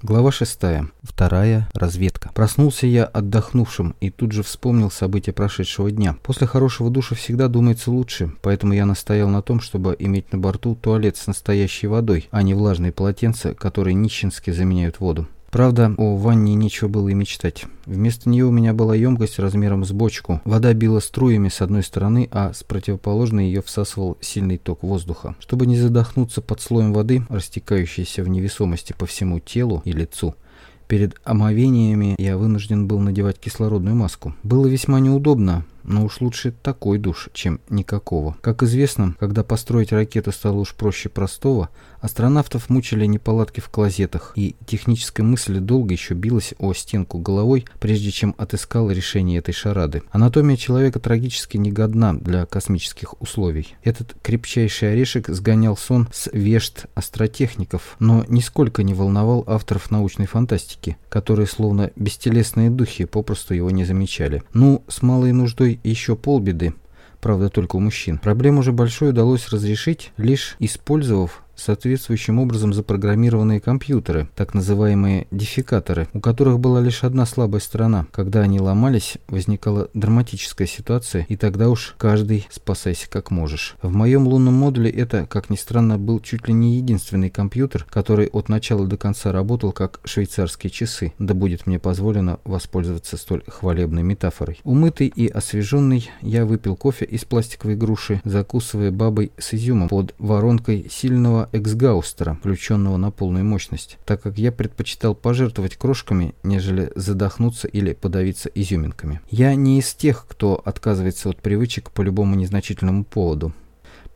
Глава 6. Вторая разведка. Проснулся я отдохнувшим и тут же вспомнил события прошедшего дня. После хорошего душа всегда думается лучше, поэтому я настоял на том, чтобы иметь на борту туалет с настоящей водой, а не влажные полотенца, которые нищенски заменяют воду. Правда, о ванне нечего было и мечтать. Вместо нее у меня была емкость размером с бочку. Вода била струями с одной стороны, а с противоположной ее всасывал сильный ток воздуха. Чтобы не задохнуться под слоем воды, растекающейся в невесомости по всему телу и лицу, перед омовениями я вынужден был надевать кислородную маску. Было весьма неудобно, но уж лучше такой душ, чем никакого. Как известно, когда построить ракету стало уж проще простого, астронавтов мучили неполадки в клозетах, и техническая мысль долго еще билась о стенку головой, прежде чем отыскала решение этой шарады. Анатомия человека трагически негодна для космических условий. Этот крепчайший орешек сгонял сон с вешт астротехников, но нисколько не волновал авторов научной фантастики, которые словно бестелесные духи попросту его не замечали. Ну, с малой нуждой еще полбеды, правда только у мужчин. Проблему же большой удалось разрешить, лишь использовав соответствующим образом запрограммированные компьютеры, так называемые дефикаторы, у которых была лишь одна слабая сторона. Когда они ломались, возникала драматическая ситуация, и тогда уж каждый спасайся как можешь. В моем лунном модуле это, как ни странно, был чуть ли не единственный компьютер, который от начала до конца работал как швейцарские часы, да будет мне позволено воспользоваться столь хвалебной метафорой. Умытый и освеженный, я выпил кофе из пластиковой груши, закусывая бабой с изюмом под воронкой сильного эксгаустера, включенного на полную мощность, так как я предпочитал пожертвовать крошками, нежели задохнуться или подавиться изюминками. Я не из тех, кто отказывается от привычек по любому незначительному поводу.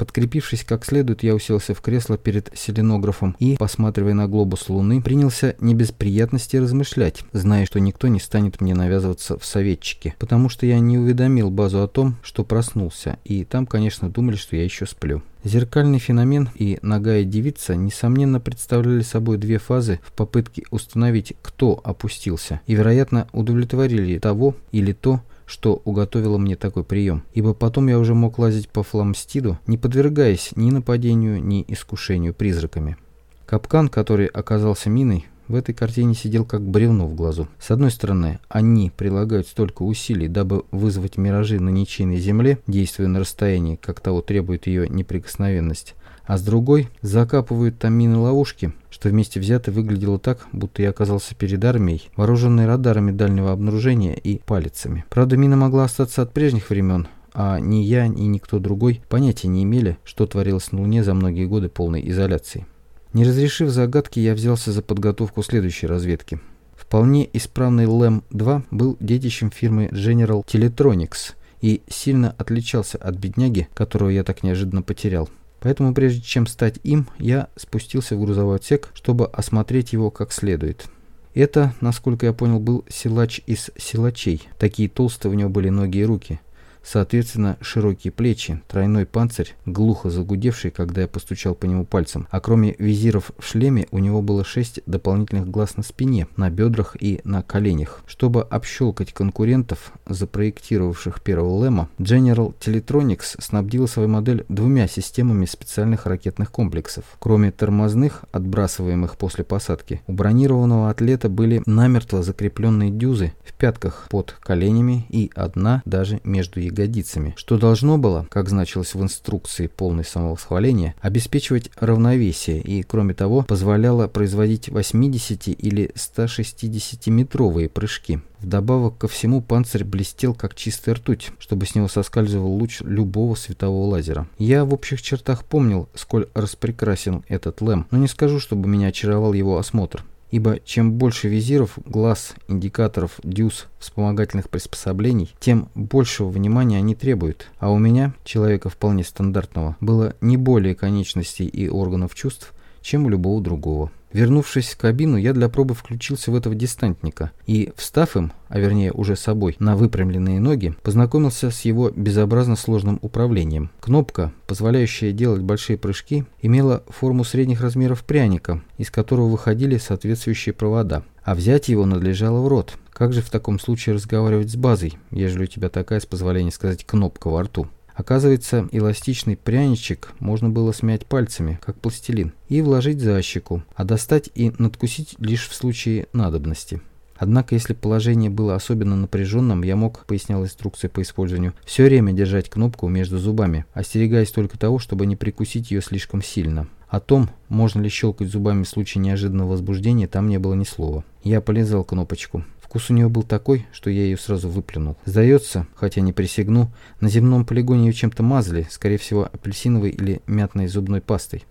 Подкрепившись как следует, я уселся в кресло перед селенографом и, посматривая на глобус Луны, принялся не без приятности размышлять, зная, что никто не станет мне навязываться в советчике, потому что я не уведомил базу о том, что проснулся, и там, конечно, думали, что я еще сплю. Зеркальный феномен и ногая девица, несомненно, представляли собой две фазы в попытке установить, кто опустился, и, вероятно, удовлетворили того или то, что уготовило мне такой прием, ибо потом я уже мог лазить по фламстиду, не подвергаясь ни нападению, ни искушению призраками. Капкан, который оказался миной, в этой картине сидел как бревно в глазу. С одной стороны, они прилагают столько усилий, дабы вызвать миражи на ничейной земле, действуя на расстоянии, как того требует ее неприкосновенность, а с другой закапывают там мины-ловушки, что вместе взято выглядело так, будто я оказался перед армией, вооруженной радарами дальнего обнаружения и палицами. Правда, мина могла остаться от прежних времен, а ни я, ни никто другой понятия не имели, что творилось на Луне за многие годы полной изоляции. Не разрешив загадки, я взялся за подготовку следующей разведки. Вполне исправный LEM-2 был детищем фирмы General Teletronics и сильно отличался от бедняги, которого я так неожиданно потерял. Поэтому прежде чем стать им, я спустился в грузовой отсек, чтобы осмотреть его как следует. Это, насколько я понял, был силач из силачей. Такие толстые у него были ноги и руки. Соответственно, широкие плечи, тройной панцирь, глухо загудевший, когда я постучал по нему пальцем. А кроме визиров в шлеме, у него было шесть дополнительных глаз на спине, на бедрах и на коленях. Чтобы общелкать конкурентов, запроектировавших первого Лэма, General Teletronics снабдила свою модель двумя системами специальных ракетных комплексов. Кроме тормозных, отбрасываемых после посадки, у бронированного атлета были намертво закрепленные дюзы в пятках под коленями и одна даже между ягодицами ягодицами, что должно было, как значилось в инструкции полной самовосхваления, обеспечивать равновесие и, кроме того, позволяло производить 80 или 160-метровые прыжки. Вдобавок ко всему панцирь блестел как чистая ртуть, чтобы с него соскальзывал луч любого светового лазера. Я в общих чертах помнил, сколь распрекрасен этот лэм, но не скажу, чтобы меня очаровал его осмотр ибо чем больше визиров, глаз, индикаторов, дюз, вспомогательных приспособлений, тем большего внимания они требуют. А у меня, человека вполне стандартного, было не более конечностей и органов чувств, чем у любого другого. Вернувшись в кабину, я для пробы включился в этого дистантника и, встав им, а вернее уже собой, на выпрямленные ноги, познакомился с его безобразно сложным управлением. Кнопка, позволяющая делать большие прыжки, имела форму средних размеров пряника, из которого выходили соответствующие провода, а взять его надлежало в рот. Как же в таком случае разговаривать с базой, ежели у тебя такая, с позволения сказать, кнопка во рту? Оказывается, эластичный пряничек можно было смять пальцами, как пластилин, и вложить за щеку, а достать и надкусить лишь в случае надобности. Однако, если положение было особенно напряженным, я мог, пояснял инструкция по использованию, все время держать кнопку между зубами, остерегаясь только того, чтобы не прикусить ее слишком сильно. О том, можно ли щелкать зубами в случае неожиданного возбуждения, там не было ни слова. Я полезал кнопочку. Вкус у нее был такой, что я ее сразу выплюнул. Сдается, хотя не присягну, на земном полигоне ее чем-то мазали, скорее всего апельсиновой или мятной зубной пастой.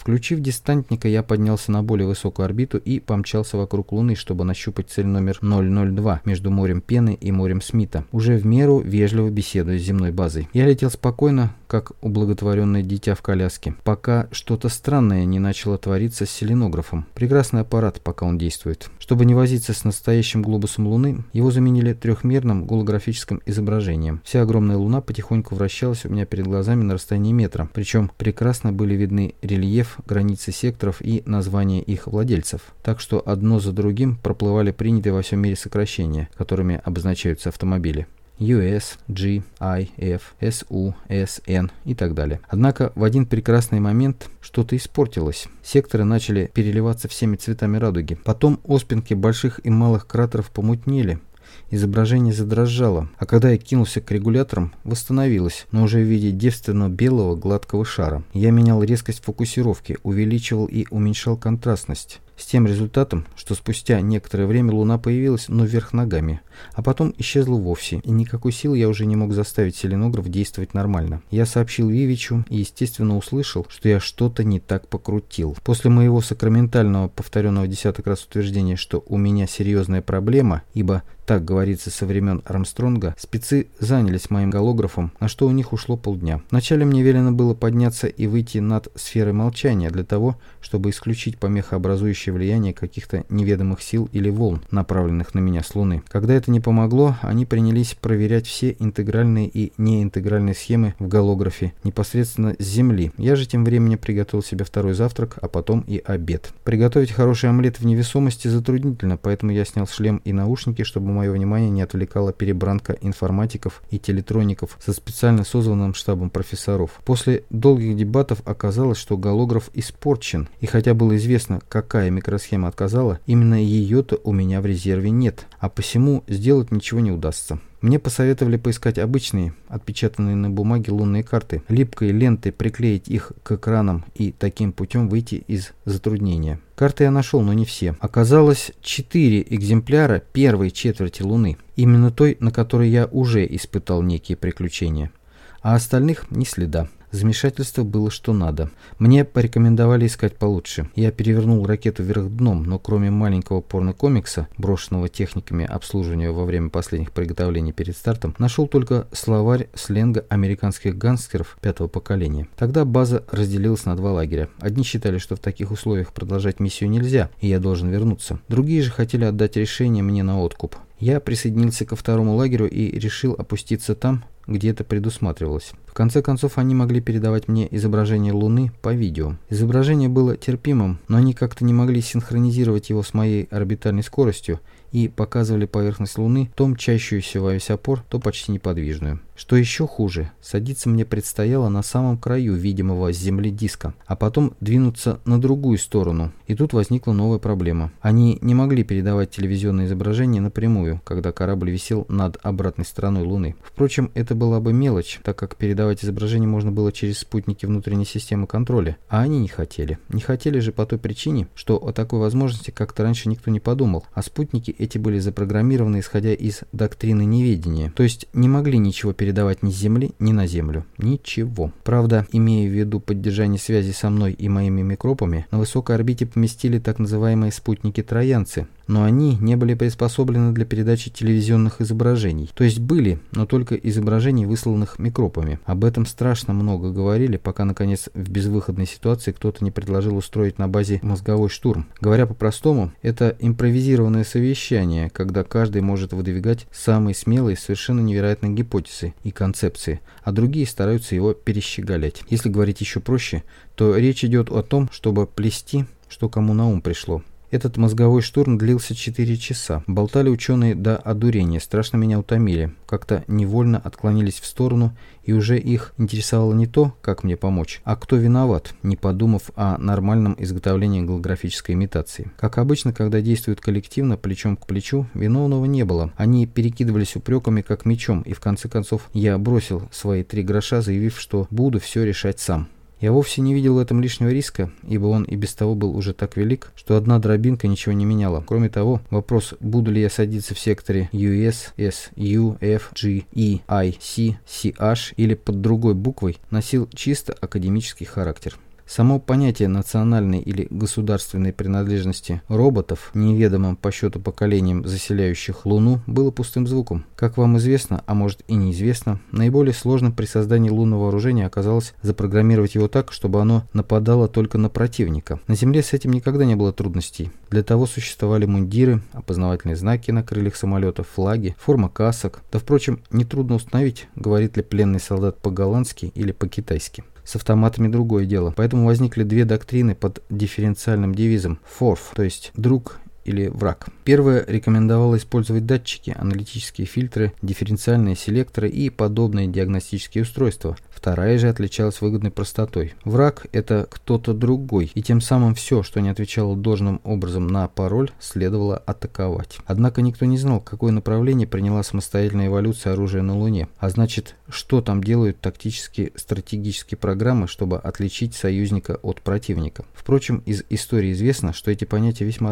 Включив дистантника, я поднялся на более высокую орбиту и помчался вокруг Луны, чтобы нащупать цель номер 002 между морем Пены и морем Смита, уже в меру вежливо беседуя с земной базой. Я летел спокойно, как ублаготворенное дитя в коляске, пока что-то странное не начало твориться с селенографом. Прекрасный аппарат, пока он действует. Чтобы не возиться с настоящим глобусом Луны, его заменили трехмерным голографическим изображением. Вся огромная Луна потихоньку вращалась у меня перед глазами на расстоянии метра, причем прекрасно были видны рельеф границы секторов и названия их владельцев. Так что одно за другим проплывали принятые во всем мире сокращения, которыми обозначаются автомобили. US, G, I, F, SU, SN и так далее. Однако в один прекрасный момент что-то испортилось. Секторы начали переливаться всеми цветами радуги. Потом оспинки больших и малых кратеров помутнели, Изображение задрожало, а когда я кинулся к регуляторам, восстановилось, но уже в виде девственно белого гладкого шара. Я менял резкость фокусировки, увеличивал и уменьшал контрастность. С тем результатом, что спустя некоторое время Луна появилась, но вверх ногами, а потом исчезла вовсе, и никакой силы я уже не мог заставить селенограф действовать нормально. Я сообщил Вивичу и, естественно, услышал, что я что-то не так покрутил. После моего сакраментального, повторенного десяток раз утверждения, что у меня серьезная проблема, ибо так говорится со времен Армстронга, спецы занялись моим голографом, на что у них ушло полдня. Вначале мне велено было подняться и выйти над сферой молчания для того, чтобы исключить помехообразующее влияние каких-то неведомых сил или волн, направленных на меня с Луны. Когда это не помогло, они принялись проверять все интегральные и неинтегральные схемы в голографе непосредственно с Земли. Я же тем временем приготовил себе второй завтрак, а потом и обед. Приготовить хороший омлет в невесомости затруднительно, поэтому я снял шлем и наушники, чтобы мое внимание не отвлекала перебранка информатиков и телетроников со специально созванным штабом профессоров. После долгих дебатов оказалось, что голограф испорчен, и хотя было известно, какая микросхема отказала, именно ее-то у меня в резерве нет, а посему сделать ничего не удастся. Мне посоветовали поискать обычные, отпечатанные на бумаге лунные карты, липкой лентой приклеить их к экранам и таким путем выйти из затруднения. Карты я нашел, но не все. Оказалось, четыре экземпляра первой четверти Луны, именно той, на которой я уже испытал некие приключения. А остальных ни следа. Замешательство было что надо. Мне порекомендовали искать получше. Я перевернул ракету вверх дном, но кроме маленького порно-комикса, брошенного техниками обслуживания во время последних приготовлений перед стартом, нашел только словарь сленга американских гангстеров пятого поколения. Тогда база разделилась на два лагеря. Одни считали, что в таких условиях продолжать миссию нельзя, и я должен вернуться. Другие же хотели отдать решение мне на откуп. Я присоединился ко второму лагерю и решил опуститься там, где это предусматривалось. В конце концов, они могли передавать мне изображение Луны по видео. Изображение было терпимым, но они как-то не могли синхронизировать его с моей орбитальной скоростью и показывали поверхность Луны то мчащуюся во весь опор, то почти неподвижную. Что еще хуже, садиться мне предстояло на самом краю видимого с Земли диска, а потом двинуться на другую сторону. И тут возникла новая проблема. Они не могли передавать телевизионное изображение напрямую, когда корабль висел над обратной стороной Луны. Впрочем, это была бы мелочь, так как передавать изображение можно было через спутники внутренней системы контроля, а они не хотели. Не хотели же по той причине, что о такой возможности как-то раньше никто не подумал, а спутники эти были запрограммированы исходя из доктрины неведения, то есть не могли ничего передавать передавать ни с Земли, ни на Землю. Ничего. Правда, имея в виду поддержание связи со мной и моими микропами, на высокой орбите поместили так называемые спутники-троянцы, но они не были приспособлены для передачи телевизионных изображений. То есть были, но только изображений, высланных микропами. Об этом страшно много говорили, пока, наконец, в безвыходной ситуации кто-то не предложил устроить на базе мозговой штурм. Говоря по-простому, это импровизированное совещание, когда каждый может выдвигать самые смелые, совершенно невероятные гипотезы и концепции, а другие стараются его перещеголять. Если говорить еще проще, то речь идет о том, чтобы плести, что кому на ум пришло Этот мозговой штурм длился 4 часа. Болтали ученые до одурения, страшно меня утомили. Как-то невольно отклонились в сторону, и уже их интересовало не то, как мне помочь, а кто виноват, не подумав о нормальном изготовлении голографической имитации. Как обычно, когда действуют коллективно, плечом к плечу, виновного не было. Они перекидывались упреками как мечом, и в конце концов я бросил свои три гроша, заявив, что буду все решать сам. Я вовсе не видел в этом лишнего риска, ибо он и без того был уже так велик, что одна дробинка ничего не меняла. Кроме того, вопрос, буду ли я садиться в секторе US, S, U, F, G, E, I, C, CH или под другой буквой, носил чисто академический характер. Само понятие национальной или государственной принадлежности роботов, неведомым по счету поколениям заселяющих Луну, было пустым звуком. Как вам известно, а может и неизвестно, наиболее сложным при создании лунного вооружения оказалось запрограммировать его так, чтобы оно нападало только на противника. На Земле с этим никогда не было трудностей. Для того существовали мундиры, опознавательные знаки на крыльях самолетов, флаги, форма касок. Да, впрочем, нетрудно установить, говорит ли пленный солдат по-голландски или по-китайски. С автоматами другое дело. Поэтому возникли две доктрины под дифференциальным девизом FORF, то есть «друг» или враг. Первое рекомендовало использовать датчики, аналитические фильтры, дифференциальные селекторы и подобные диагностические устройства. Вторая же отличалась выгодной простотой. Враг – это кто-то другой, и тем самым все, что не отвечало должным образом на пароль, следовало атаковать. Однако никто не знал, какое направление приняла самостоятельная эволюция оружия на Луне, а значит, что там делают тактические стратегические программы, чтобы отличить союзника от противника. Впрочем, из истории известно, что эти понятия весьма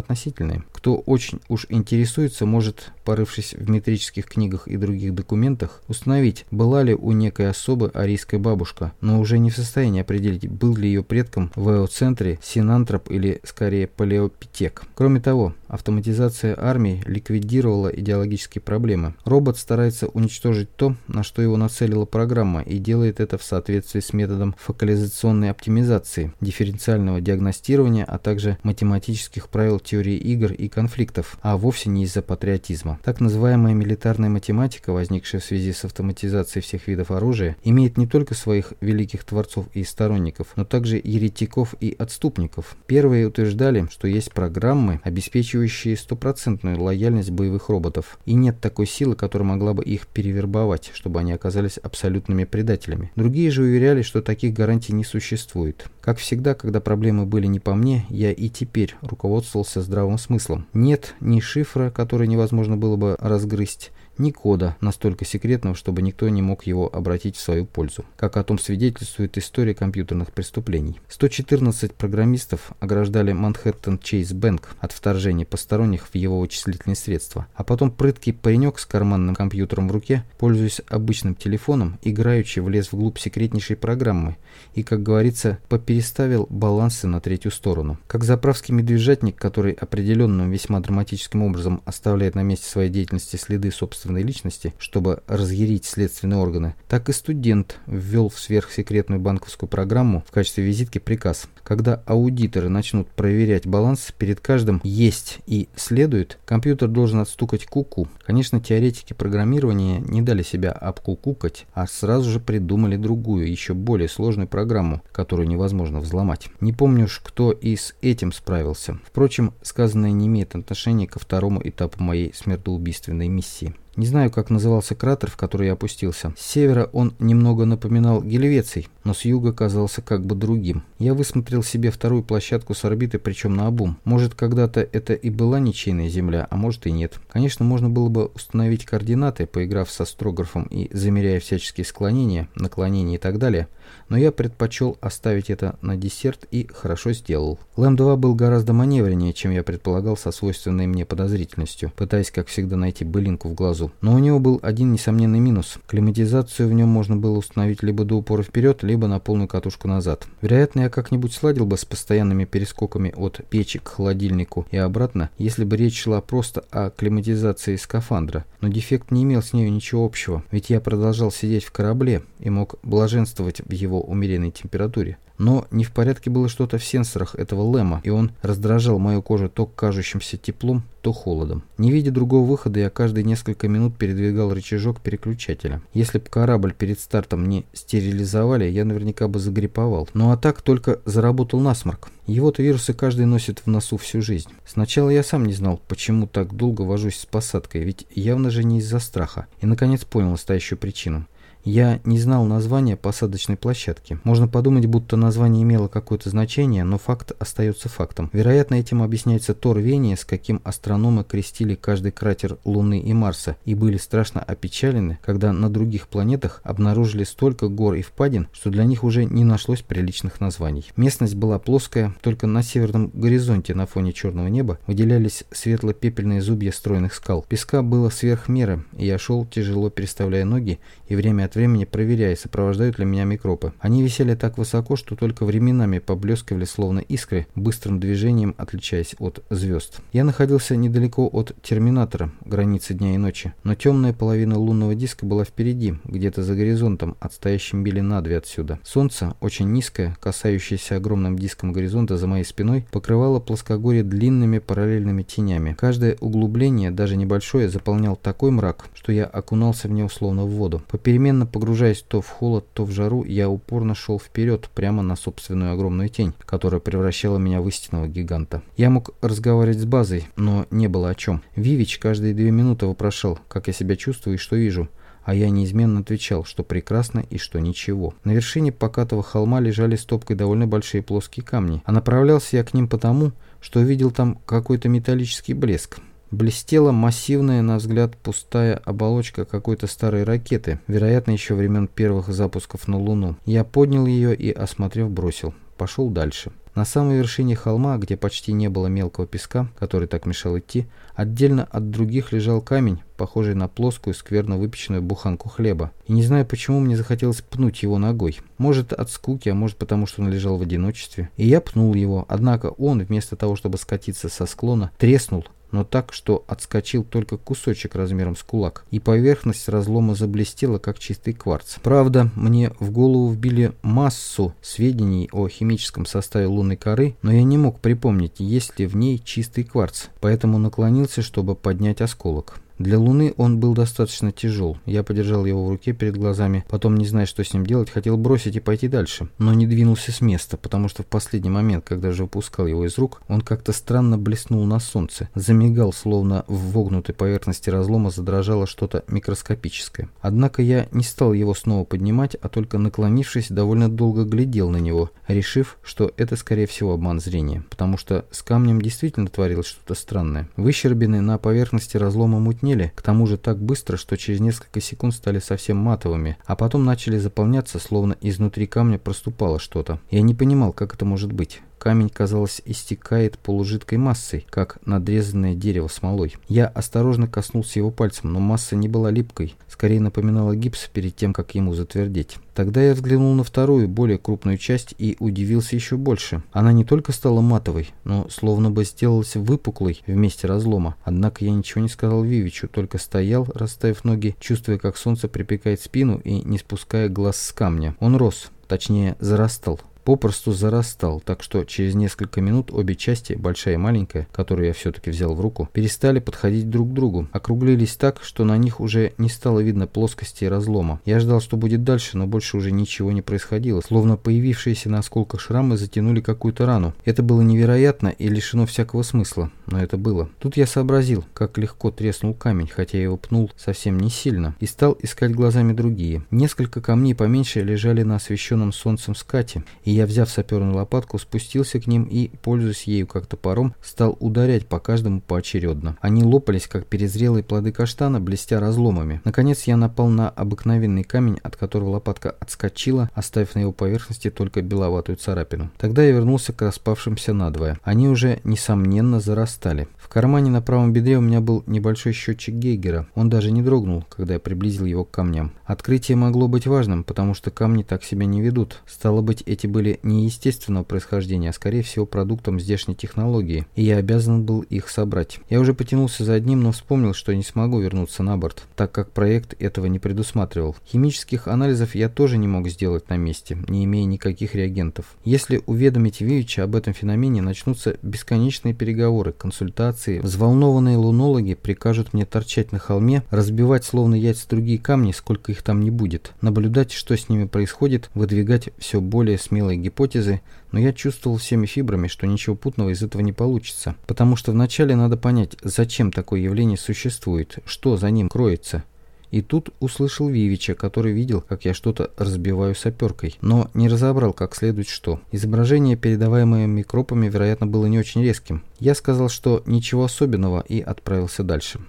Кто очень уж интересуется, может, порывшись в метрических книгах и других документах, установить, была ли у некой особы арийская бабушка, но уже не в состоянии определить, был ли ее предком в эоцентре синантроп или, скорее, палеопитек. Кроме того, автоматизация армии ликвидировала идеологические проблемы. Робот старается уничтожить то, на что его нацелила программа, и делает это в соответствии с методом фокализационной оптимизации, дифференциального диагностирования, а также математических правил теории игр и конфликтов, а вовсе не из-за патриотизма. Так называемая милитарная математика, возникшая в связи с автоматизацией всех видов оружия, имеет не только своих великих творцов и сторонников, но также еретиков и отступников. Первые утверждали, что есть программы, обеспечивающие стопроцентную лояльность боевых роботов, и нет такой силы, которая могла бы их перевербовать, чтобы они оказались абсолютными предателями. Другие же уверяли, что таких гарантий не существует. Как всегда, когда проблемы были не по мне, я и теперь руководствовался здравым смыслом. Нет ни шифра, который невозможно было бы разгрызть, ни кода, настолько секретного, чтобы никто не мог его обратить в свою пользу, как о том свидетельствует история компьютерных преступлений. 114 программистов ограждали Манхэттен Чейз Бэнк от вторжения посторонних в его вычислительные средства, а потом прыткий паренек с карманным компьютером в руке, пользуясь обычным телефоном, играючи влез вглубь секретнейшей программы и, как говорится, попереставил балансы на третью сторону. Как заправский медвежатник, который определенным весьма драматическим образом оставляет на месте своей деятельности следы собственного собственной личности, чтобы разъярить следственные органы, так и студент ввел в сверхсекретную банковскую программу в качестве визитки приказ. Когда аудиторы начнут проверять баланс, перед каждым «есть» и «следует» компьютер должен отстукать куку. -ку. Конечно, теоретики программирования не дали себя обкукукать, а сразу же придумали другую, еще более сложную программу, которую невозможно взломать. Не помню уж, кто и с этим справился. Впрочем, сказанное не имеет отношения ко второму этапу моей смертоубийственной миссии. Не знаю, как назывался кратер, в который я опустился. С севера он немного напоминал Гельвеций, но с юга казался как бы другим. Я высмотрел себе вторую площадку с орбиты, причем на обум. Может, когда-то это и была ничейная Земля, а может и нет. Конечно, можно было бы установить координаты, поиграв со астрографом и замеряя всяческие склонения, наклонения и так далее, но я предпочел оставить это на десерт и хорошо сделал. Лэм-2 был гораздо маневреннее, чем я предполагал со свойственной мне подозрительностью, пытаясь, как всегда, найти былинку в глазу. Но у него был один несомненный минус. Климатизацию в нем можно было установить либо до упора вперед, либо на полную катушку назад. Вероятно, я как-нибудь сладил бы с постоянными перескоками от печи к холодильнику и обратно, если бы речь шла просто о климатизации скафандра. Но дефект не имел с нею ничего общего, ведь я продолжал сидеть в корабле и мог блаженствовать в его умеренной температуре. Но не в порядке было что-то в сенсорах этого Лэма, и он раздражал мою кожу то кажущимся теплом, то холодом. Не видя другого выхода, я каждые несколько минут передвигал рычажок переключателя. Если бы корабль перед стартом не стерилизовали, я наверняка бы загриповал. Ну а так только заработал насморк. Его-то вирусы каждый носит в носу всю жизнь. Сначала я сам не знал, почему так долго вожусь с посадкой, ведь явно же не из-за страха. И наконец понял настоящую причину. Я не знал названия посадочной площадки. Можно подумать, будто название имело какое-то значение, но факт остается фактом. Вероятно, этим объясняется то рвение, с каким астрономы крестили каждый кратер Луны и Марса, и были страшно опечалены, когда на других планетах обнаружили столько гор и впадин, что для них уже не нашлось приличных названий. Местность была плоская, только на северном горизонте на фоне черного неба выделялись светло-пепельные зубья стройных скал. Песка было сверх меры, и я шел, тяжело переставляя ноги, и время от времени проверяя, сопровождают ли меня микробы. Они висели так высоко, что только временами поблескивали словно искры, быстрым движением отличаясь от звезд. Я находился недалеко от терминатора, границы дня и ночи, но темная половина лунного диска была впереди, где-то за горизонтом, отстоящим мили на две отсюда. Солнце, очень низкое, касающееся огромным диском горизонта за моей спиной, покрывало плоскогорье длинными параллельными тенями. Каждое углубление, даже небольшое, заполнял такой мрак, что я окунался в него словно в воду. Попеременно погружаясь то в холод, то в жару, я упорно шел вперед, прямо на собственную огромную тень, которая превращала меня в истинного гиганта. Я мог разговаривать с базой, но не было о чем. Вивич каждые две минуты вопрошал, как я себя чувствую и что вижу а я неизменно отвечал, что прекрасно и что ничего. На вершине покатого холма лежали стопкой довольно большие плоские камни, а направлялся я к ним потому, что увидел там какой-то металлический блеск. Блестела массивная, на взгляд, пустая оболочка какой-то старой ракеты, вероятно, еще времен первых запусков на Луну. Я поднял ее и, осмотрев, бросил. Пошел дальше. На самой вершине холма, где почти не было мелкого песка, который так мешал идти, отдельно от других лежал камень, похожий на плоскую, скверно выпеченную буханку хлеба. И не знаю, почему мне захотелось пнуть его ногой. Может, от скуки, а может, потому что он лежал в одиночестве. И я пнул его, однако он, вместо того, чтобы скатиться со склона, треснул, но так, что отскочил только кусочек размером с кулак, и поверхность разлома заблестела, как чистый кварц. Правда, мне в голову вбили массу сведений о химическом составе лунной коры, но я не мог припомнить, есть ли в ней чистый кварц, поэтому наклонился, чтобы поднять осколок. Для Луны он был достаточно тяжел. Я подержал его в руке перед глазами, потом, не зная, что с ним делать, хотел бросить и пойти дальше, но не двинулся с места, потому что в последний момент, когда же выпускал его из рук, он как-то странно блеснул на солнце, замигал, словно в вогнутой поверхности разлома задрожало что-то микроскопическое. Однако я не стал его снова поднимать, а только наклонившись, довольно долго глядел на него, решив, что это скорее всего обман зрения, потому что с камнем действительно творилось что-то странное. Выщербины на поверхности разлома мутнели, потускнели, к тому же так быстро, что через несколько секунд стали совсем матовыми, а потом начали заполняться, словно изнутри камня проступало что-то. Я не понимал, как это может быть. Камень, казалось, истекает полужидкой массой, как надрезанное дерево смолой. Я осторожно коснулся его пальцем, но масса не была липкой, скорее напоминала гипс перед тем, как ему затвердеть. Тогда я взглянул на вторую, более крупную часть и удивился еще больше. Она не только стала матовой, но словно бы сделалась выпуклой в месте разлома. Однако я ничего не сказал Вивичу, только стоял, расставив ноги, чувствуя, как солнце припекает спину и не спуская глаз с камня. Он рос, точнее зарастал попросту зарастал, так что через несколько минут обе части, большая и маленькая, которую я все-таки взял в руку, перестали подходить друг к другу, округлились так, что на них уже не стало видно плоскости и разлома. Я ждал, что будет дальше, но больше уже ничего не происходило, словно появившиеся на осколках шрамы затянули какую-то рану. Это было невероятно и лишено всякого смысла, но это было. Тут я сообразил, как легко треснул камень, хотя я его пнул совсем не сильно, и стал искать глазами другие. Несколько камней поменьше лежали на освещенном солнцем скате, и я, взяв саперную лопатку, спустился к ним и, пользуясь ею как топором, стал ударять по каждому поочередно. Они лопались, как перезрелые плоды каштана, блестя разломами. Наконец я напал на обыкновенный камень, от которого лопатка отскочила, оставив на его поверхности только беловатую царапину. Тогда я вернулся к распавшимся надвое. Они уже, несомненно, зарастали. В кармане на правом бедре у меня был небольшой счетчик Гейгера. Он даже не дрогнул, когда я приблизил его к камням. Открытие могло быть важным, потому что камни так себя не ведут. Стало быть, эти были были не естественного происхождения, а скорее всего продуктом здешней технологии, и я обязан был их собрать. Я уже потянулся за одним, но вспомнил, что не смогу вернуться на борт, так как проект этого не предусматривал. Химических анализов я тоже не мог сделать на месте, не имея никаких реагентов. Если уведомить Вивича об этом феномене, начнутся бесконечные переговоры, консультации. Взволнованные лунологи прикажут мне торчать на холме, разбивать словно яйца другие камни, сколько их там не будет, наблюдать, что с ними происходит, выдвигать все более смелые гипотезы, но я чувствовал всеми фибрами, что ничего путного из этого не получится. Потому что вначале надо понять, зачем такое явление существует, что за ним кроется. И тут услышал Вивича, который видел, как я что-то разбиваю саперкой, но не разобрал как следует что. Изображение, передаваемое микропами, вероятно, было не очень резким. Я сказал, что ничего особенного и отправился дальше.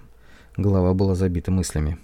Голова была забита мыслями.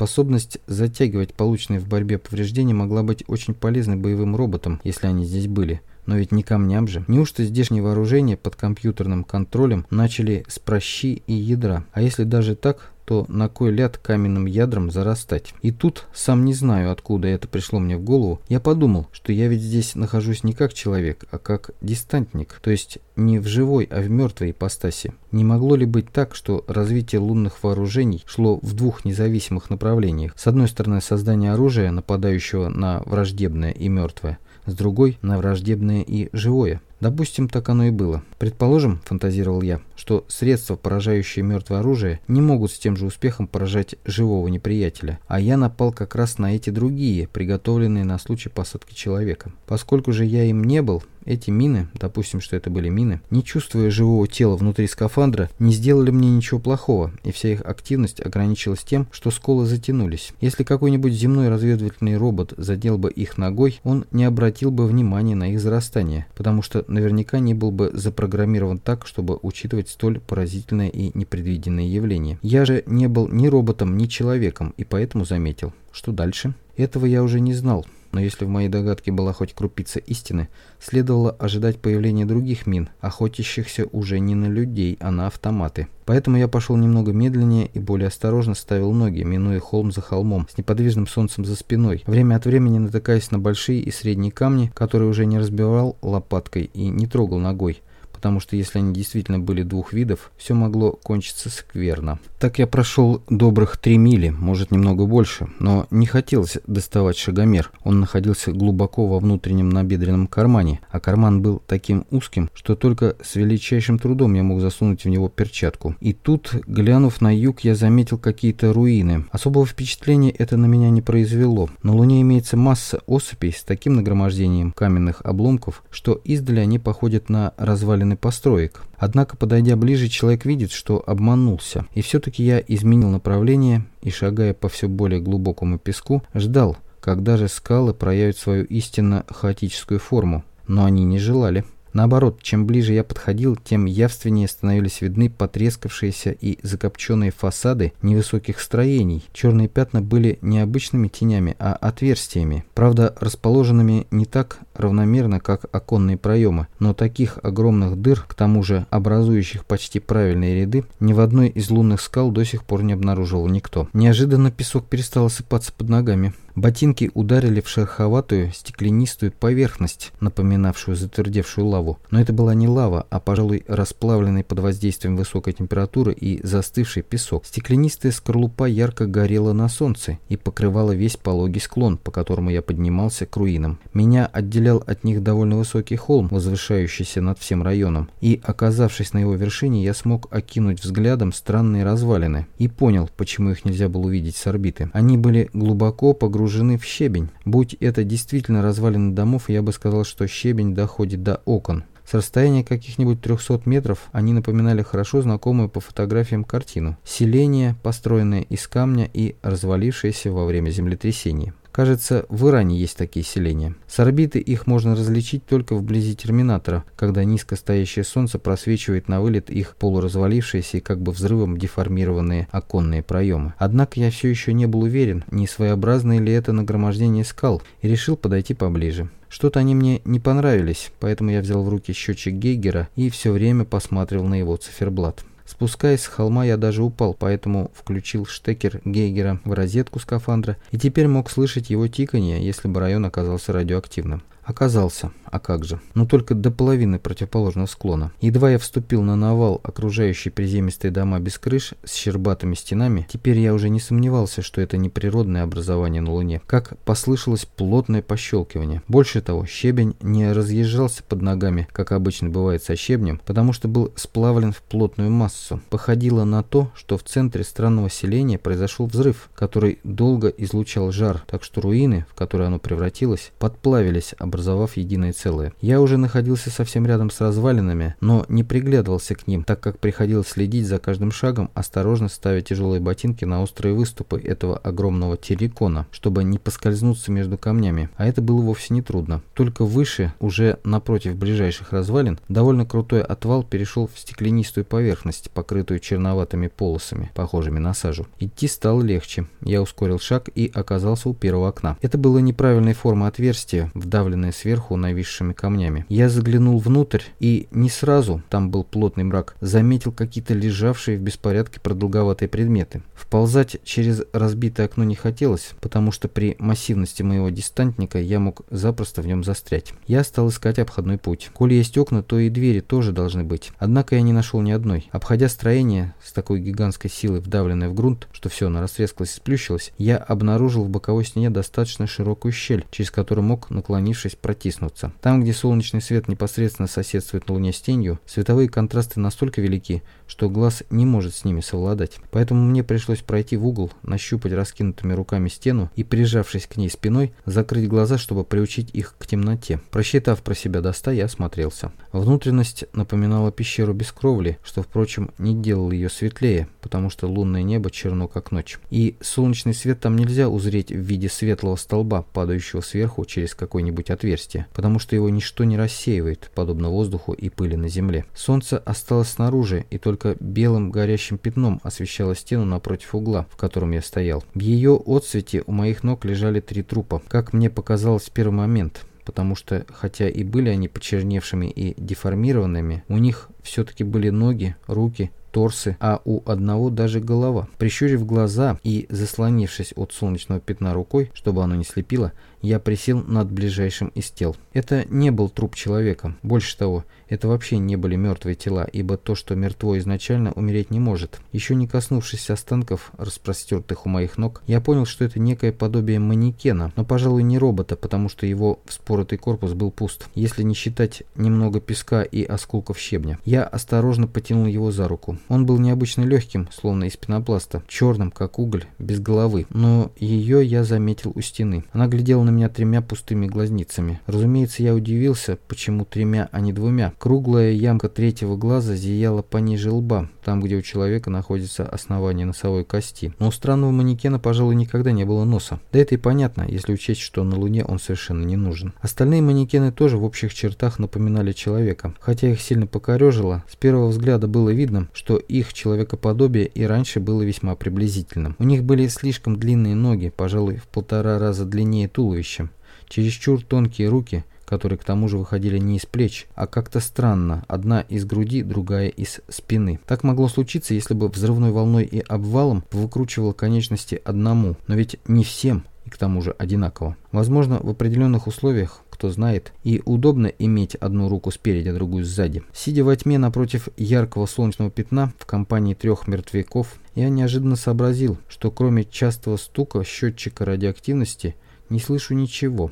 Способность затягивать полученные в борьбе повреждения могла быть очень полезной боевым роботам, если они здесь были. Но ведь не камням же. Неужто здешние вооружения под компьютерным контролем начали с прощи и ядра? А если даже так, то на кой ляд каменным ядром зарастать? И тут, сам не знаю, откуда это пришло мне в голову, я подумал, что я ведь здесь нахожусь не как человек, а как дистантник, то есть не в живой, а в мертвой ипостаси. Не могло ли быть так, что развитие лунных вооружений шло в двух независимых направлениях? С одной стороны, создание оружия, нападающего на враждебное и мертвое, с другой – на враждебное и живое. Допустим, так оно и было. Предположим, фантазировал я, что средства, поражающие мертвое оружие, не могут с тем же успехом поражать живого неприятеля, а я напал как раз на эти другие, приготовленные на случай посадки человека. Поскольку же я им не был, эти мины, допустим, что это были мины, не чувствуя живого тела внутри скафандра, не сделали мне ничего плохого, и вся их активность ограничилась тем, что сколы затянулись. Если какой-нибудь земной разведывательный робот задел бы их ногой, он не обратил бы внимания на их зарастание, потому что наверняка не был бы запрограммирован так, чтобы учитывать столь поразительное и непредвиденное явление. Я же не был ни роботом, ни человеком, и поэтому заметил. Что дальше? Этого я уже не знал но если в моей догадке была хоть крупица истины, следовало ожидать появления других мин, охотящихся уже не на людей, а на автоматы. Поэтому я пошел немного медленнее и более осторожно ставил ноги, минуя холм за холмом, с неподвижным солнцем за спиной, время от времени натыкаясь на большие и средние камни, которые уже не разбивал лопаткой и не трогал ногой потому что если они действительно были двух видов, все могло кончиться скверно. Так я прошел добрых три мили, может немного больше, но не хотелось доставать шагомер. Он находился глубоко во внутреннем набедренном кармане, а карман был таким узким, что только с величайшим трудом я мог засунуть в него перчатку. И тут, глянув на юг, я заметил какие-то руины. Особого впечатления это на меня не произвело. На Луне имеется масса осыпей с таким нагромождением каменных обломков, что издали они походят на развалины стороны построек. Однако, подойдя ближе, человек видит, что обманулся. И все-таки я изменил направление и, шагая по все более глубокому песку, ждал, когда же скалы проявят свою истинно хаотическую форму. Но они не желали. Наоборот, чем ближе я подходил, тем явственнее становились видны потрескавшиеся и закопченные фасады невысоких строений. Черные пятна были не обычными тенями, а отверстиями. Правда, расположенными не так равномерно, как оконные проемы, но таких огромных дыр, к тому же образующих почти правильные ряды, ни в одной из лунных скал до сих пор не обнаруживал никто. Неожиданно песок перестал осыпаться под ногами. Ботинки ударили в шероховатую стеклянистую поверхность, напоминавшую затвердевшую лаву. Но это была не лава, а, пожалуй, расплавленный под воздействием высокой температуры и застывший песок. Стеклянистая скорлупа ярко горела на солнце и покрывала весь пологий склон, по которому я поднимался к руинам. Меня отделял от них довольно высокий холм, возвышающийся над всем районом. И, оказавшись на его вершине, я смог окинуть взглядом странные развалины и понял, почему их нельзя было увидеть с орбиты. Они были глубоко погружены погружены в щебень. Будь это действительно развалины домов, я бы сказал, что щебень доходит до окон. С расстояния каких-нибудь 300 метров они напоминали хорошо знакомую по фотографиям картину. Селение, построенное из камня и развалившееся во время землетрясения. Кажется, в Иране есть такие селения. С орбиты их можно различить только вблизи терминатора, когда низко стоящее солнце просвечивает на вылет их полуразвалившиеся и как бы взрывом деформированные оконные проемы. Однако я все еще не был уверен, не своеобразное ли это нагромождение скал, и решил подойти поближе. Что-то они мне не понравились, поэтому я взял в руки счетчик Гейгера и все время посматривал на его циферблат. Спускаясь с холма, я даже упал, поэтому включил штекер Гейгера в розетку скафандра и теперь мог слышать его тиканье, если бы район оказался радиоактивным. Оказался, а как же, но только до половины противоположного склона. Едва я вступил на навал, окружающий приземистые дома без крыш, с щербатыми стенами, теперь я уже не сомневался, что это не природное образование на Луне, как послышалось плотное пощелкивание. Больше того, щебень не разъезжался под ногами, как обычно бывает со щебнем, потому что был сплавлен в плотную массу. Походило на то, что в центре странного селения произошел взрыв, который долго излучал жар, так что руины, в которые оно превратилось, подплавились, образовав единое целое. Я уже находился совсем рядом с развалинами, но не приглядывался к ним, так как приходилось следить за каждым шагом, осторожно ставя тяжелые ботинки на острые выступы этого огромного террикона, чтобы не поскользнуться между камнями. А это было вовсе не трудно. Только выше, уже напротив ближайших развалин, довольно крутой отвал перешел в стеклянистую поверхность, покрытую черноватыми полосами, похожими на сажу. Идти стало легче. Я ускорил шаг и оказался у первого окна. Это было неправильной формы отверстие, вдавленное сверху нависшими камнями. Я заглянул внутрь и не сразу, там был плотный мрак, заметил какие-то лежавшие в беспорядке продолговатые предметы. Вползать через разбитое окно не хотелось, потому что при массивности моего дистантника я мог запросто в нем застрять. Я стал искать обходной путь. Коли есть окна, то и двери тоже должны быть. Однако я не нашел ни одной. Обходя строение с такой гигантской силой, вдавленное в грунт, что все оно растрескалось и сплющилось, я обнаружил в боковой стене достаточно широкую щель, через которую мог, наклонившись, протиснуться. Там, где солнечный свет непосредственно соседствует на Луне с тенью, световые контрасты настолько велики, что глаз не может с ними совладать. Поэтому мне пришлось пройти в угол, нащупать раскинутыми руками стену и, прижавшись к ней спиной, закрыть глаза, чтобы приучить их к темноте. Просчитав про себя до ста, я осмотрелся. Внутренность напоминала пещеру без кровли, что, впрочем, не делало ее светлее, потому что лунное небо черно как ночь. И солнечный свет там нельзя узреть в виде светлого столба, падающего сверху через какое-нибудь отверстие, потому что его ничто не рассеивает, подобно воздуху и пыли на земле. Солнце осталось снаружи, и только белым горящим пятном освещала стену напротив угла, в котором я стоял. В ее отсвете у моих ног лежали три трупа, как мне показалось в первый момент потому что, хотя и были они почерневшими и деформированными, у них все-таки были ноги, руки, торсы, а у одного даже голова. Прищурив глаза и заслонившись от солнечного пятна рукой, чтобы оно не слепило, я присел над ближайшим из тел. Это не был труп человека. Больше того, это вообще не были мертвые тела, ибо то, что мертво изначально, умереть не может. Еще не коснувшись останков, распростертых у моих ног, я понял, что это некое подобие манекена, но, пожалуй, не робота, потому что его вспоротый корпус был пуст, если не считать немного песка и осколков щебня. Я осторожно потянул его за руку. Он был необычно легким, словно из пенопласта, черным, как уголь, без головы, но ее я заметил у стены. Она глядела на меня тремя пустыми глазницами. Разумеется, я удивился, почему тремя, а не двумя. Круглая ямка третьего глаза зияла пониже лба, там, где у человека находится основание носовой кости. Но у странного манекена, пожалуй, никогда не было носа. Да это и понятно, если учесть, что на Луне он совершенно не нужен. Остальные манекены тоже в общих чертах напоминали человека. Хотя их сильно покорежило, с первого взгляда было видно, что их человекоподобие и раньше было весьма приблизительным. У них были слишком длинные ноги, пожалуй, в полтора раза длиннее туловища, чересчур тонкие руки, которые к тому же выходили не из плеч, а как-то странно, одна из груди, другая из спины. Так могло случиться, если бы взрывной волной и обвалом выкручивал конечности одному, но ведь не всем, и к тому же одинаково. Возможно, в определенных условиях кто знает, и удобно иметь одну руку спереди, а другую сзади. Сидя во тьме напротив яркого солнечного пятна в компании трех мертвяков, я неожиданно сообразил, что кроме частого стука счетчика радиоактивности не слышу ничего.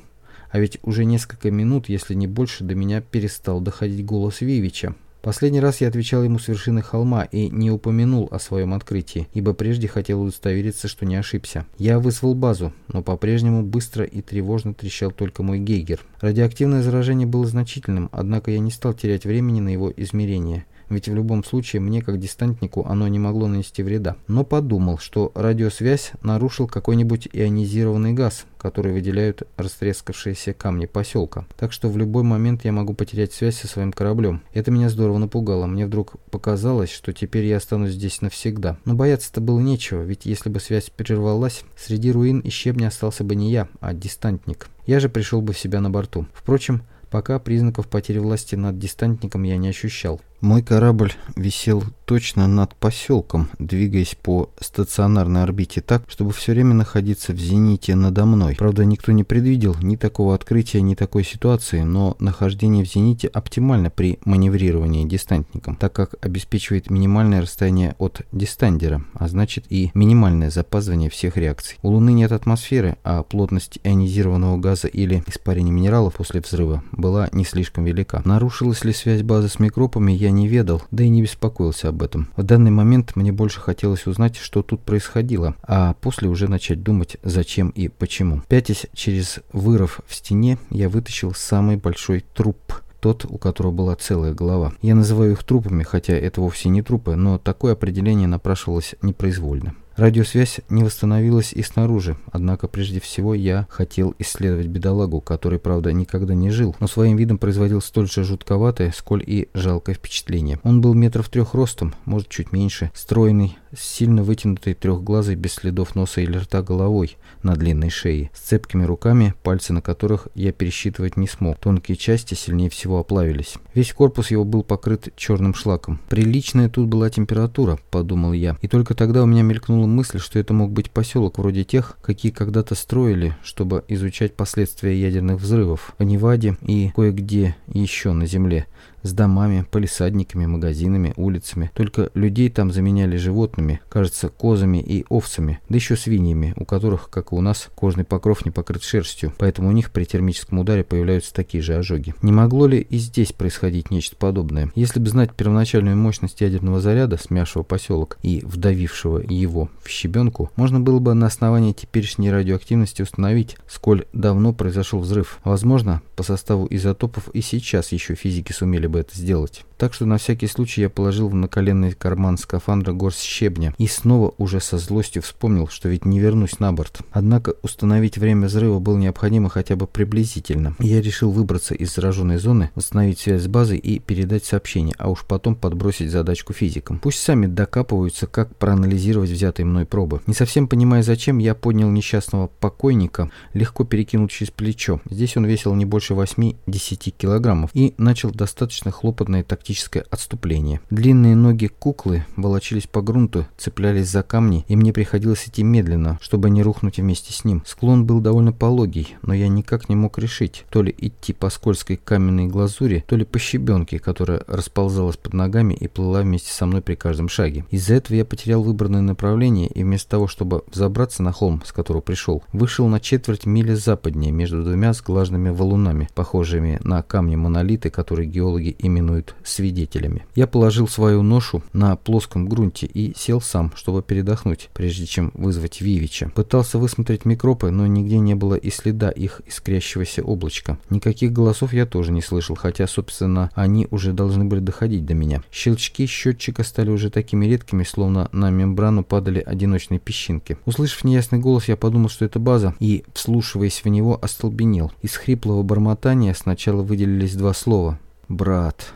А ведь уже несколько минут, если не больше, до меня перестал доходить голос Вивича. Последний раз я отвечал ему с вершины холма и не упомянул о своем открытии, ибо прежде хотел удостовериться, что не ошибся. Я вызвал базу, но по-прежнему быстро и тревожно трещал только мой гейгер. Радиоактивное заражение было значительным, однако я не стал терять времени на его измерение ведь в любом случае мне, как дистантнику, оно не могло нанести вреда. Но подумал, что радиосвязь нарушил какой-нибудь ионизированный газ, который выделяют растрескавшиеся камни поселка. Так что в любой момент я могу потерять связь со своим кораблем. Это меня здорово напугало. Мне вдруг показалось, что теперь я останусь здесь навсегда. Но бояться-то было нечего, ведь если бы связь прервалась, среди руин и щебня остался бы не я, а дистантник. Я же пришел бы в себя на борту. Впрочем, Пока признаков потери власти над дистантником я не ощущал. Мой корабль висел точно над поселком, двигаясь по стационарной орбите так, чтобы все время находиться в зените надо мной. Правда, никто не предвидел ни такого открытия, ни такой ситуации, но нахождение в зените оптимально при маневрировании дистантником, так как обеспечивает минимальное расстояние от дистандера, а значит и минимальное запаздывание всех реакций. У Луны нет атмосферы, а плотность ионизированного газа или испарения минералов после взрыва была не слишком велика. Нарушилась ли связь базы с микробами, я не ведал, да и не беспокоился об этом. В данный момент мне больше хотелось узнать, что тут происходило, а после уже начать думать, зачем и почему. Пятясь через выров в стене, я вытащил самый большой труп тот, у которого была целая голова. Я называю их трупами, хотя это вовсе не трупы, но такое определение напрашивалось непроизвольно. Радиосвязь не восстановилась и снаружи, однако прежде всего я хотел исследовать бедолагу, который, правда, никогда не жил, но своим видом производил столь же жутковатое, сколь и жалкое впечатление. Он был метров трех ростом, может чуть меньше, стройный, с сильно вытянутой трехглазой без следов носа или рта головой на длинной шее, с цепкими руками, пальцы на которых я пересчитывать не смог. Тонкие части сильнее всего оплавились. Весь корпус его был покрыт черным шлаком. Приличная тут была температура, подумал я, и только тогда у меня мелькнула мысль, что это мог быть поселок вроде тех, какие когда-то строили, чтобы изучать последствия ядерных взрывов в Неваде и кое-где еще на Земле с домами, полисадниками, магазинами, улицами. Только людей там заменяли животными, кажется, козами и овцами, да еще свиньями, у которых, как и у нас, кожный покров не покрыт шерстью, поэтому у них при термическом ударе появляются такие же ожоги. Не могло ли и здесь происходить нечто подобное? Если бы знать первоначальную мощность ядерного заряда, смявшего поселок и вдавившего его в щебенку, можно было бы на основании теперешней радиоактивности установить, сколь давно произошел взрыв. Возможно, по составу изотопов и сейчас еще физики сумели бы это сделать. Так что на всякий случай я положил в наколенный карман скафандра горсть щебня и снова уже со злостью вспомнил, что ведь не вернусь на борт. Однако установить время взрыва было необходимо хотя бы приблизительно. Я решил выбраться из зараженной зоны, восстановить связь с базой и передать сообщение, а уж потом подбросить задачку физикам. Пусть сами докапываются, как проанализировать взятые мной пробы. Не совсем понимая зачем, я поднял несчастного покойника, легко перекинул через плечо. Здесь он весил не больше 8-10 килограммов и начал достаточно хлопотное тактическое тактическое отступление. Длинные ноги куклы волочились по грунту, цеплялись за камни, и мне приходилось идти медленно, чтобы не рухнуть вместе с ним. Склон был довольно пологий, но я никак не мог решить, то ли идти по скользкой каменной глазури, то ли по щебенке, которая расползалась под ногами и плыла вместе со мной при каждом шаге. Из-за этого я потерял выбранное направление и вместо того, чтобы взобраться на холм, с которого пришел, вышел на четверть мили западнее между двумя сглаженными валунами, похожими на камни-монолиты, которые геологи именуют свидетелями. Я положил свою ношу на плоском грунте и сел сам, чтобы передохнуть, прежде чем вызвать Вивича. Пытался высмотреть микробы, но нигде не было и следа их искрящегося облачка. Никаких голосов я тоже не слышал, хотя, собственно, они уже должны были доходить до меня. Щелчки счетчика стали уже такими редкими, словно на мембрану падали одиночные песчинки. Услышав неясный голос, я подумал, что это база, и, вслушиваясь в него, остолбенел. Из хриплого бормотания сначала выделились два слова «брат».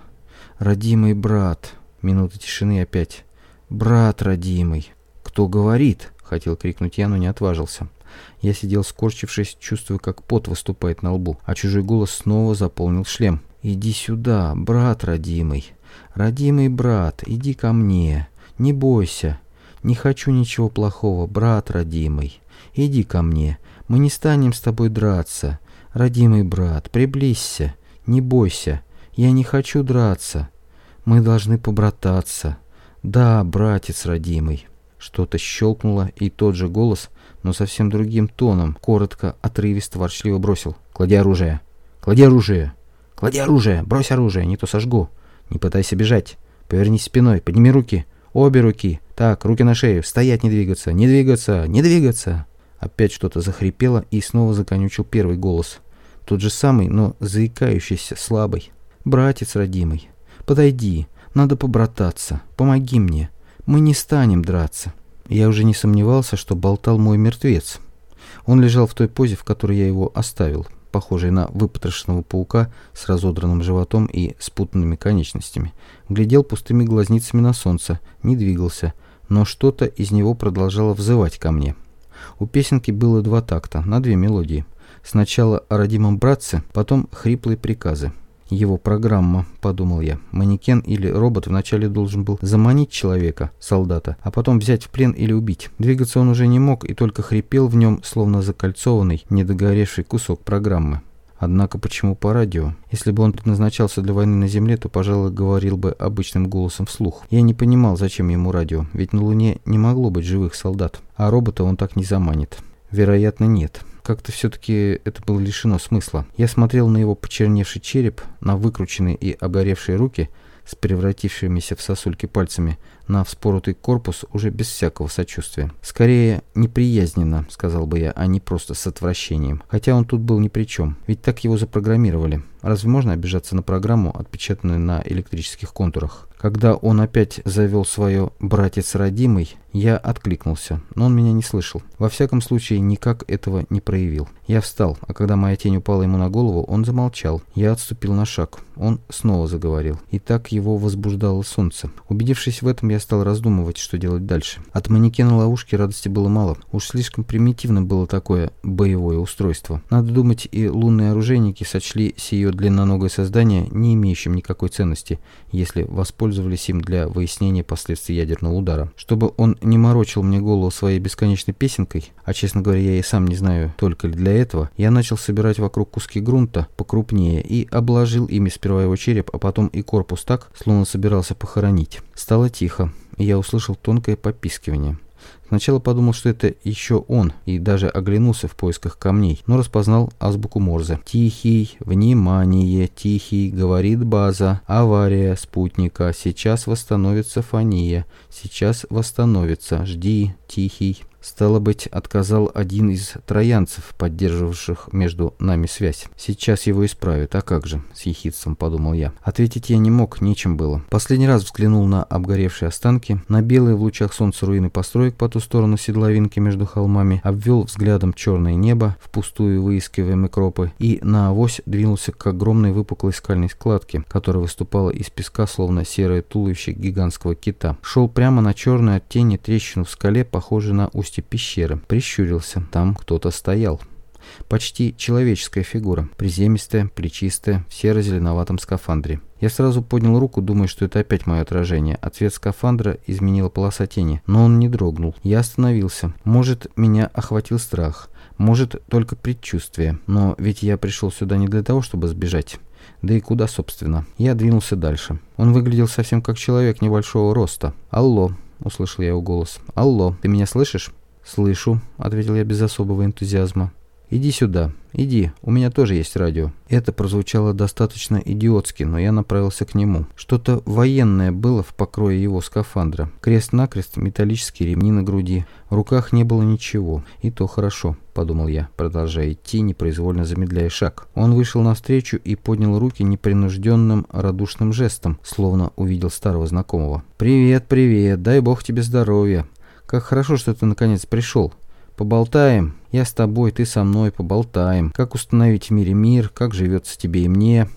«Родимый брат!» Минута тишины опять. «Брат родимый!» «Кто говорит?» — хотел крикнуть я, но не отважился. Я сидел скорчившись, чувствуя, как пот выступает на лбу, а чужой голос снова заполнил шлем. «Иди сюда, брат родимый! Родимый брат, иди ко мне! Не бойся! Не хочу ничего плохого, брат родимый! Иди ко мне! Мы не станем с тобой драться! Родимый брат, приблизься! Не бойся! Я не хочу драться. Мы должны побрататься. Да, братец родимый. Что-то щелкнуло, и тот же голос, но совсем другим тоном, коротко, отрывисто, ворчливо бросил. «Клади оружие! Клади оружие! Клади оружие! Брось оружие, не то сожгу! Не пытайся бежать! Повернись спиной, подними руки! Обе руки! Так, руки на шею! Стоять, не двигаться! Не двигаться! Не двигаться!» Опять что-то захрипело, и снова законючил первый голос. Тот же самый, но заикающийся, слабый. «Братец родимый, подойди, надо побрататься, помоги мне, мы не станем драться». Я уже не сомневался, что болтал мой мертвец. Он лежал в той позе, в которой я его оставил, похожий на выпотрошенного паука с разодранным животом и спутанными конечностями. Глядел пустыми глазницами на солнце, не двигался, но что-то из него продолжало взывать ко мне. У песенки было два такта, на две мелодии. Сначала о родимом братце, потом хриплые приказы. Его программа, подумал я. Манекен или робот вначале должен был заманить человека, солдата, а потом взять в плен или убить. Двигаться он уже не мог и только хрипел в нем, словно закольцованный, недогоревший кусок программы. Однако почему по радио? Если бы он предназначался для войны на Земле, то, пожалуй, говорил бы обычным голосом вслух. Я не понимал, зачем ему радио, ведь на Луне не могло быть живых солдат, а робота он так не заманит. Вероятно, нет. Как-то все-таки это было лишено смысла. Я смотрел на его почерневший череп, на выкрученные и обгоревшие руки с превратившимися в сосульки пальцами, на вспоротый корпус уже без всякого сочувствия. Скорее, неприязненно, сказал бы я, а не просто с отвращением. Хотя он тут был ни при чем, ведь так его запрограммировали. Разве можно обижаться на программу, отпечатанную на электрических контурах? Когда он опять завел свое «братец родимый», я откликнулся, но он меня не слышал. Во всяком случае, никак этого не проявил. Я встал, а когда моя тень упала ему на голову, он замолчал. Я отступил на шаг. Он снова заговорил. И так его возбуждало солнце. Убедившись в этом, я стал раздумывать, что делать дальше. От манекена ловушки радости было мало. Уж слишком примитивно было такое боевое устройство. Надо думать, и лунные оружейники сочли сие длинноногое создание не имеющим никакой ценности, если воспользовались им для выяснения последствий ядерного удара. Чтобы он не морочил мне голову своей бесконечной песенкой, а, честно говоря, я и сам не знаю, только ли для этого, я начал собирать вокруг куски грунта покрупнее и обложил ими сперва его череп, а потом и корпус так, словно собирался похоронить. Стало тихо, и я услышал тонкое попискивание. Сначала подумал, что это еще он, и даже оглянулся в поисках камней, но распознал азбуку Морзе. «Тихий, внимание, тихий, говорит база, авария спутника, сейчас восстановится фония, сейчас восстановится, жди, тихий». Стало быть, отказал один из троянцев, поддерживавших между нами связь. Сейчас его исправят, а как же, с ехидством подумал я. Ответить я не мог, нечем было. Последний раз взглянул на обгоревшие останки, на белые в лучах солнца руины построек по ту сторону седловинки между холмами, обвел взглядом черное небо, впустую выискивая микропы, и на авось двинулся к огромной выпуклой скальной складке, которая выступала из песка, словно серое туловище гигантского кита. Шел прямо на черную от тени трещину в скале, похожую на устье пещеры. Прищурился. Там кто-то стоял. Почти человеческая фигура, приземистая, плечистая, в серо-зеленоватом скафандре. Я сразу поднял руку, думая, что это опять мое отражение, а цвет скафандра изменила полоса тени. Но он не дрогнул. Я остановился. Может, меня охватил страх. Может, только предчувствие. Но ведь я пришел сюда не для того, чтобы сбежать. Да и куда, собственно? Я двинулся дальше. Он выглядел совсем как человек небольшого роста. «Алло», — услышал я его голос. «Алло, ты меня слышишь?» «Слышу», — ответил я без особого энтузиазма. «Иди сюда, иди, у меня тоже есть радио». Это прозвучало достаточно идиотски, но я направился к нему. Что-то военное было в покрое его скафандра. Крест-накрест, металлические ремни на груди. В руках не было ничего. И то хорошо, подумал я, продолжая идти, непроизвольно замедляя шаг. Он вышел навстречу и поднял руки непринужденным, радушным жестом, словно увидел старого знакомого. «Привет, привет, дай бог тебе здоровья». Как хорошо, что ты наконец пришел. Поболтаем. Я с тобой, ты со мной, поболтаем. Как установить в мире мир, как живется тебе и мне.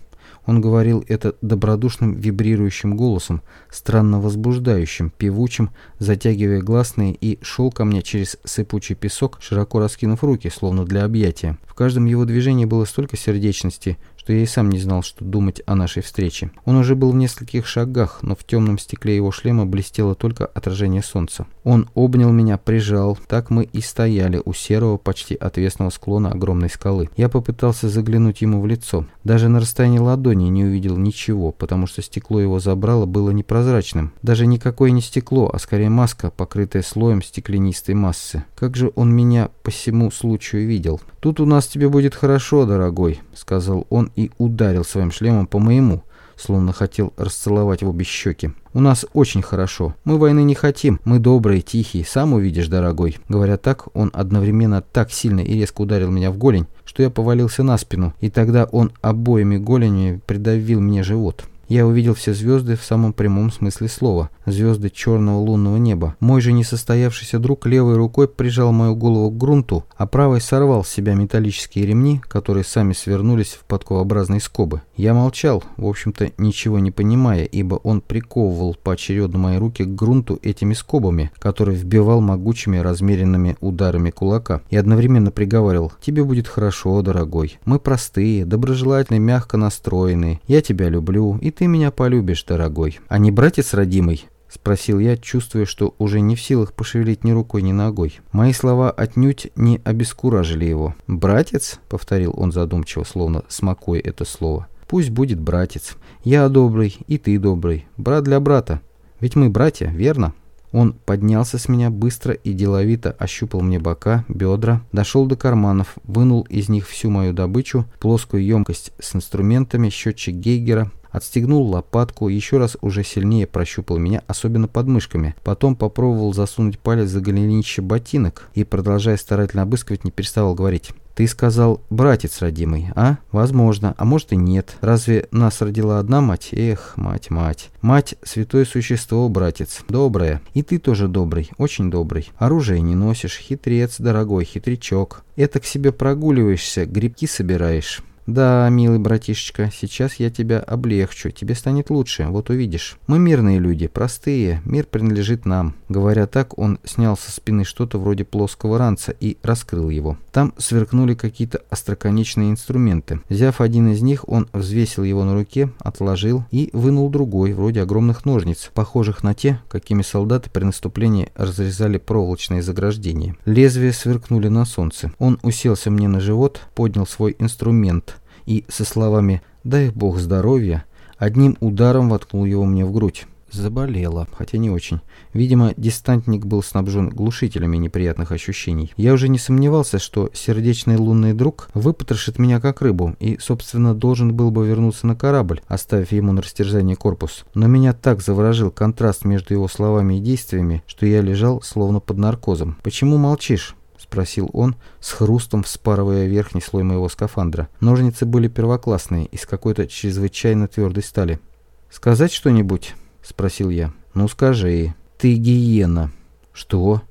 Он говорил это добродушным вибрирующим голосом, странно возбуждающим, певучим, затягивая гласные, и шел ко мне через сыпучий песок, широко раскинув руки, словно для объятия. В каждом его движении было столько сердечности, что я и сам не знал, что думать о нашей встрече. Он уже был в нескольких шагах, но в темном стекле его шлема блестело только отражение солнца. Он обнял меня, прижал. Так мы и стояли у серого, почти отвесного склона огромной скалы. Я попытался заглянуть ему в лицо. Даже на расстоянии ладони не увидел ничего, потому что стекло его забрало было непрозрачным. Даже никакое не стекло, а скорее маска, покрытая слоем стеклянистой массы. Как же он меня по всему случаю видел? «Тут у нас тебе будет хорошо, дорогой», — сказал он и ударил своим шлемом по моему, словно хотел расцеловать в обе щеки. «У нас очень хорошо. Мы войны не хотим. Мы добрые, тихие. Сам увидишь, дорогой». Говоря так, он одновременно так сильно и резко ударил меня в голень, что я повалился на спину, и тогда он обоими голенями придавил мне живот. Я увидел все звезды в самом прямом смысле слова. Звезды черного лунного неба. Мой же несостоявшийся друг левой рукой прижал мою голову к грунту, а правой сорвал с себя металлические ремни, которые сами свернулись в подковообразные скобы. Я молчал, в общем-то ничего не понимая, ибо он приковывал поочередно мои руки к грунту этими скобами, которые вбивал могучими размеренными ударами кулака, и одновременно приговаривал «Тебе будет хорошо, дорогой. Мы простые, доброжелательные, мягко настроенные. Я тебя люблю, и ты меня полюбишь, дорогой. А не братец родимый?» — спросил я, чувствуя, что уже не в силах пошевелить ни рукой, ни ногой. Мои слова отнюдь не обескуражили его. «Братец?» — повторил он задумчиво, словно смакуя это слово. «Пусть будет братец. Я добрый, и ты добрый. Брат для брата. Ведь мы братья, верно?» Он поднялся с меня быстро и деловито ощупал мне бока, бедра, дошел до карманов, вынул из них всю мою добычу, плоскую емкость с инструментами, счетчик Гейгера, отстегнул лопатку, еще раз уже сильнее прощупал меня, особенно под мышками. Потом попробовал засунуть палец за голенище ботинок и, продолжая старательно обыскивать, не переставал говорить. Ты сказал «братец родимый», а? Возможно, а может и нет. Разве нас родила одна мать? Эх, мать, мать. Мать – святое существо, братец. Доброе. И ты тоже добрый, очень добрый. Оружие не носишь, хитрец, дорогой, хитрячок. Это к себе прогуливаешься, грибки собираешь. «Да, милый братишечка, сейчас я тебя облегчу, тебе станет лучше, вот увидишь. Мы мирные люди, простые, мир принадлежит нам». Говоря так, он снял со спины что-то вроде плоского ранца и раскрыл его. Там сверкнули какие-то остроконечные инструменты. Взяв один из них, он взвесил его на руке, отложил и вынул другой, вроде огромных ножниц, похожих на те, какими солдаты при наступлении разрезали проволочные заграждения. Лезвия сверкнули на солнце. Он уселся мне на живот, поднял свой инструмент, и со словами «дай бог здоровья» одним ударом воткнул его мне в грудь. Заболела, хотя не очень. Видимо, дистантник был снабжен глушителями неприятных ощущений. Я уже не сомневался, что сердечный лунный друг выпотрошит меня как рыбу и, собственно, должен был бы вернуться на корабль, оставив ему на растерзание корпус. Но меня так заворожил контраст между его словами и действиями, что я лежал словно под наркозом. «Почему молчишь?» Спросил он, с хрустом вспарывая верхний слой моего скафандра. Ножницы были первоклассные, из какой-то чрезвычайно твердой стали. «Сказать что-нибудь?» – спросил я. «Ну скажи. Ты гиена». «Что?»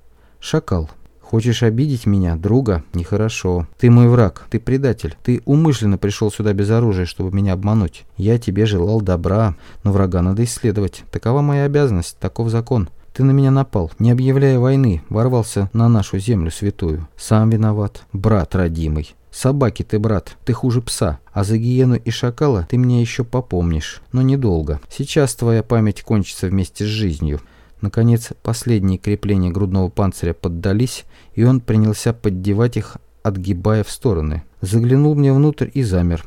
«Шакал». Хочешь обидеть меня, друга? Нехорошо. Ты мой враг, ты предатель. Ты умышленно пришел сюда без оружия, чтобы меня обмануть. Я тебе желал добра, но врага надо исследовать. Такова моя обязанность, таков закон. Ты на меня напал, не объявляя войны, ворвался на нашу землю святую. Сам виноват, брат родимый. Собаки ты, брат, ты хуже пса. А за гиену и шакала ты мне еще попомнишь, но недолго. Сейчас твоя память кончится вместе с жизнью. Наконец, последние крепления грудного панциря поддались, и он принялся поддевать их, отгибая в стороны. Заглянул мне внутрь и замер.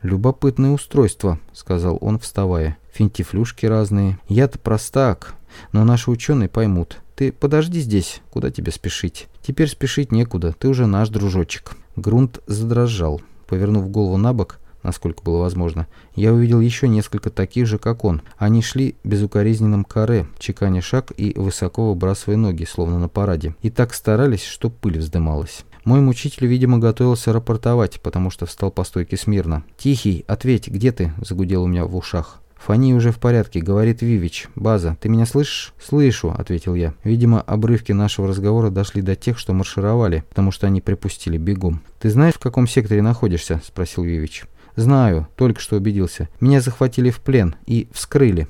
«Любопытное устройство», — сказал он, вставая. «Финтифлюшки разные. Я-то простак, но наши ученые поймут. Ты подожди здесь, куда тебе спешить? Теперь спешить некуда, ты уже наш дружочек. Грунт задрожал. Повернув голову на бок, насколько было возможно, я увидел еще несколько таких же, как он. Они шли безукоризненным каре, чеканя шаг и высоко выбрасывая ноги, словно на параде. И так старались, что пыль вздымалась. Мой мучитель, видимо, готовился рапортовать, потому что встал по стойке смирно. «Тихий, ответь, где ты?» – загудел у меня в ушах. «Фани уже в порядке», — говорит Вивич. «База, ты меня слышишь?» «Слышу», — ответил я. Видимо, обрывки нашего разговора дошли до тех, что маршировали, потому что они припустили бегом. «Ты знаешь, в каком секторе находишься?» — спросил Вивич. «Знаю, только что убедился. Меня захватили в плен и вскрыли».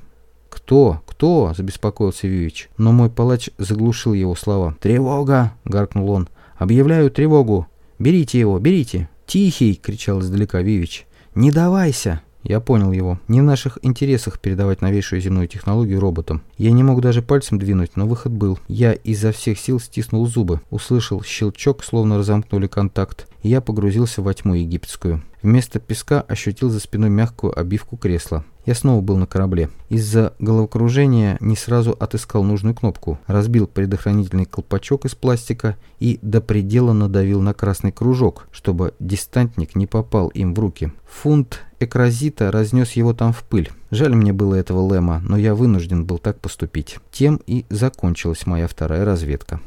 «Кто? Кто?» – забеспокоился Вивич. Но мой палач заглушил его слова. «Тревога!» – гаркнул он. «Объявляю тревогу! Берите его, берите!» «Тихий!» – кричал издалека Вивич. «Не давайся!» Я понял его. Не в наших интересах передавать новейшую земную технологию роботам. Я не мог даже пальцем двинуть, но выход был. Я изо всех сил стиснул зубы. Услышал щелчок, словно разомкнули контакт. И я погрузился во тьму египетскую. Вместо песка ощутил за спиной мягкую обивку кресла. Я снова был на корабле. Из-за головокружения не сразу отыскал нужную кнопку. Разбил предохранительный колпачок из пластика и до предела надавил на красный кружок, чтобы дистантник не попал им в руки. Фунт экразита разнес его там в пыль. Жаль мне было этого Лэма, но я вынужден был так поступить. Тем и закончилась моя вторая разведка.